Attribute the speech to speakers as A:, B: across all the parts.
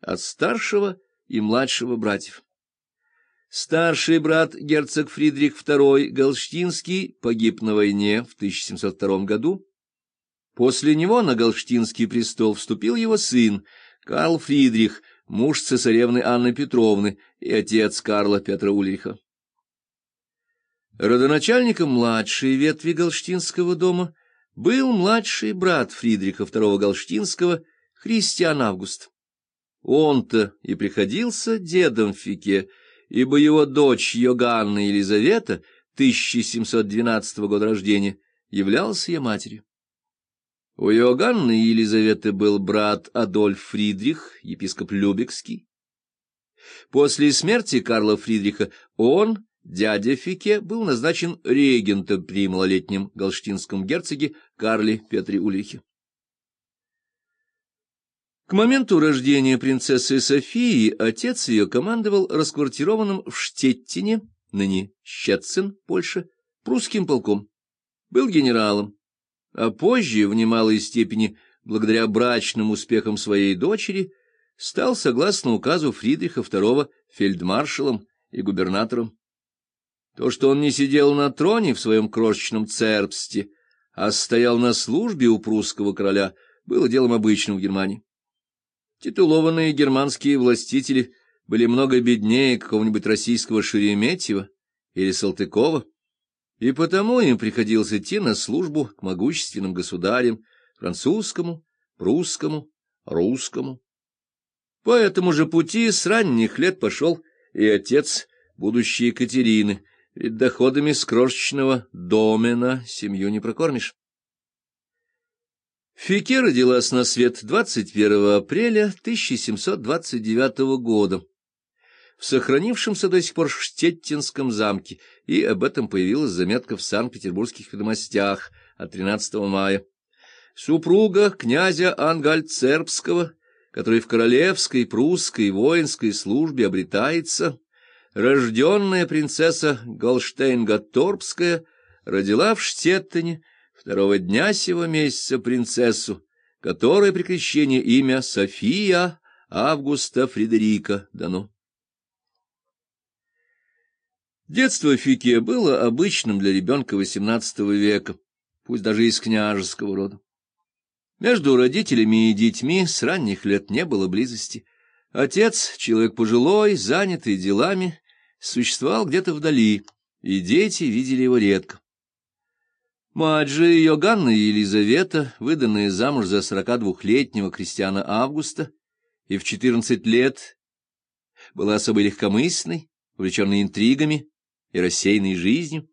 A: от старшего и младшего братьев. Старший брат, герцог Фридрих II Галштинский, погиб на войне в 1702 году. После него на Галштинский престол вступил его сын, Карл Фридрих, муж цесаревны Анны Петровны и отец Карла Петра Ульриха. Родоначальником младшей ветви Галштинского дома был младший брат Фридриха II Галштинского, Христиан Август. Он-то и приходился дедом Фике, ибо его дочь Йоганна Елизавета, 1712 года рождения, являлась ее матерью. У Иоганны Елизаветы был брат Адольф Фридрих, епископ Любекский. После смерти Карла Фридриха он, дядя Фике, был назначен регентом при малолетнем галштинском герцоге Карле Петре Ульрихе. К моменту рождения принцессы Софии отец ее командовал расквартированным в Штеттине, ныне Щетцин, Польша, прусским полком. Был генералом, а позже, в немалой степени, благодаря брачным успехам своей дочери, стал, согласно указу Фридриха II, фельдмаршалом и губернатором. То, что он не сидел на троне в своем крошечном цербсте, а стоял на службе у прусского короля, было делом обычным в Германии. Титулованные германские властители были много беднее какого-нибудь российского Шереметьева или Салтыкова, и потому им приходилось идти на службу к могущественным государям, французскому, прусскому, русскому. По этому же пути с ранних лет пошел и отец будущей Екатерины, ведь доходами с крошечного домена семью не прокормишь. Фике родилась на свет 21 апреля 1729 года в сохранившемся до сих пор Штеттинском замке, и об этом появилась заметка в Санкт-Петербургских ведомостях от 13 мая. Супруга князя Ангальцербского, который в королевской, прусской, воинской службе обретается, рожденная принцесса Голштейн-Гатторбская, родила в Штеттине второго дня сего месяца принцессу, которой при крещении имя София Августа Фредерика дано. Детство Фикия было обычным для ребенка XVIII века, пусть даже из княжеского рода. Между родителями и детьми с ранних лет не было близости. Отец, человек пожилой, занятый делами, существовал где-то вдали, и дети видели его редко. Мать же ее, Ганна Елизавета, выданная замуж за сорока двухлетнего крестьяна Августа, и в четырнадцать лет была особо легкомысленной, увлеченной интригами и рассеянной жизнью.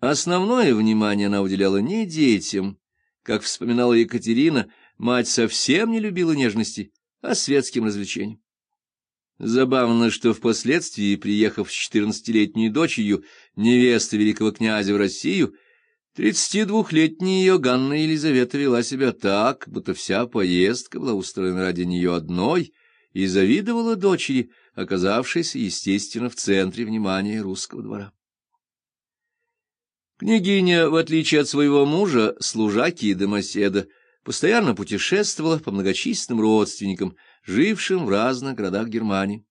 A: Основное внимание она уделяла не детям, как вспоминала Екатерина, мать совсем не любила нежности, а светским развлечениям. Забавно, что впоследствии, приехав с четырнадцатилетней дочерью невесты великого князя в Россию, Тридцатидвухлетняя ее Ганна Елизавета вела себя так, будто вся поездка была устроена ради нее одной, и завидовала дочери, оказавшейся, естественно, в центре внимания русского двора. Княгиня, в отличие от своего мужа, служаки и домоседа, постоянно путешествовала по многочисленным родственникам, жившим в разных городах Германии.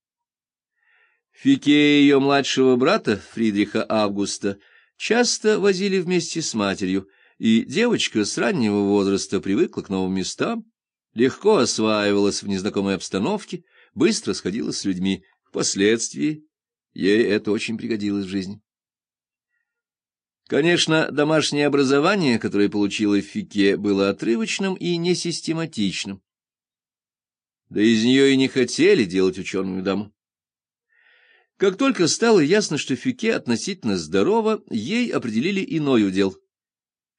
A: Фике ее младшего брата, Фридриха Августа, часто возили вместе с матерью, и девочка с раннего возраста привыкла к новым местам, легко осваивалась в незнакомой обстановке, быстро сходила с людьми. Впоследствии ей это очень пригодилось в жизни. Конечно, домашнее образование, которое получила Фике, было отрывочным и несистематичным. Да из нее и не хотели делать ученую даму. Как только стало ясно, что Фюке относительно здорова, ей определили иной удел.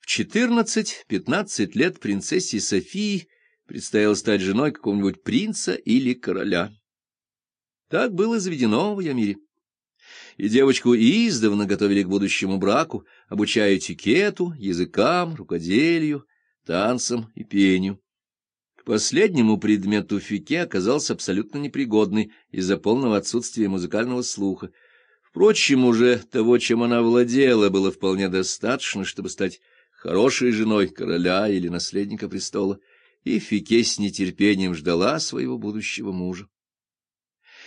A: В 14-15 лет принцессе Софии предстояло стать женой какого-нибудь принца или короля. Так было заведено в Ямире. И девочку издавна готовили к будущему браку, обучая этикету, языкам, рукоделию, танцам и пению. Последнему предмету Фике оказался абсолютно непригодный из-за полного отсутствия музыкального слуха. Впрочем, уже того, чем она владела, было вполне достаточно, чтобы стать хорошей женой короля или наследника престола. и Фике с нетерпением ждала своего будущего мужа.